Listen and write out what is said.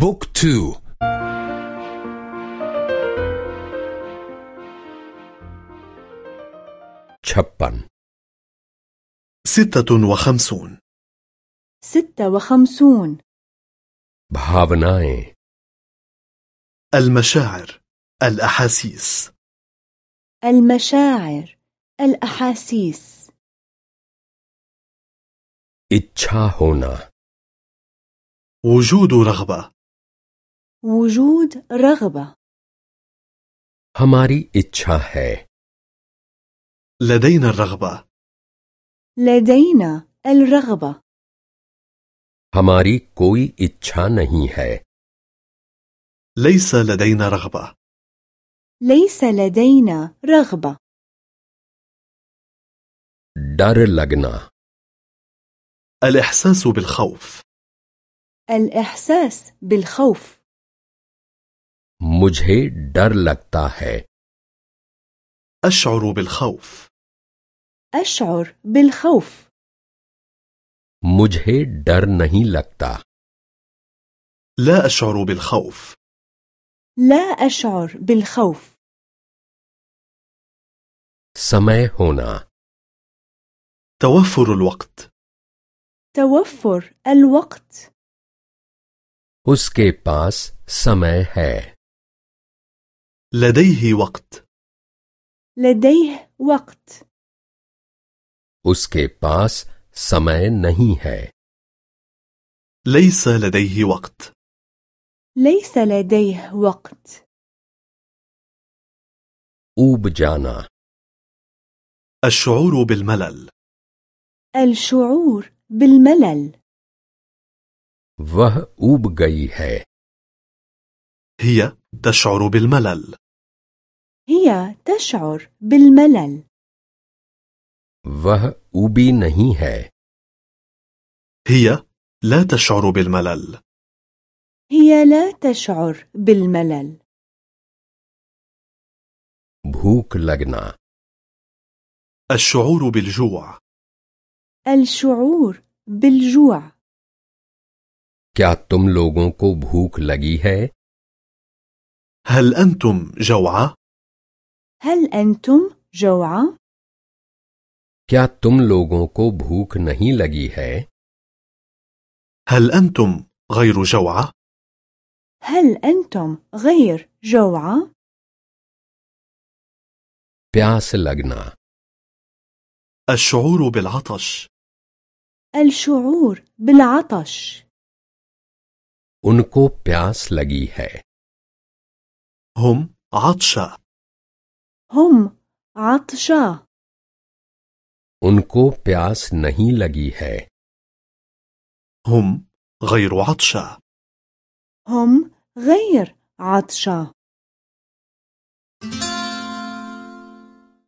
بوك تو. چھپن. ستة وخمسون. ستة وخمسون. بھاونائیں. المشاعر الأحاسيس. المشاعر الأحاسيس. اچھا ہونا. وجود رغبة. وجود رغبة हमारी इच्छा है لدينا الرغبة لدينا الرغبة हमारी कोई इच्छा नहीं है ليس لدينا رغبة ليس لدينا رغبة डर लगना الإحساس بالخوف الإحساس بالخوف मुझे डर लगता है أشعر بالخوف أشعر بالخوف मुझे डर नहीं लगता لا أشعر بالخوف لا أشعر بالخوف समय होना توفر الوقت توفر الوقت उसके पास समय है لديه وقت لديه وقت उसके पास समय नहीं है ليس لديه وقت ليس لديه وقت ऊब जाना الشعور بالملل الشعور بالملل वह ऊब गई है هي تشعر بالملل هي تشعر بالملل वह ऊबी नहीं है هي لا تشعر بالملل هي لا تشعر بالملل भूख लगना الشعور بالجوع الشعور بالجوع क्या तुम लोगों को भूख लगी है هل أنتم جوعى؟ هل أنتم جوعى؟ क्या तुम लोगों को भूख नहीं लगी है هل أنتم غير جوعى؟ هل أنتم غير جوعى؟ प्यास लगना الشعور بالعطش الشعور بالعطش उनको प्यास लगी है هم عطشى हम आतशा। उनको प्यास नहीं लगी है। हम गैर आतशा। हम गैर आतशा।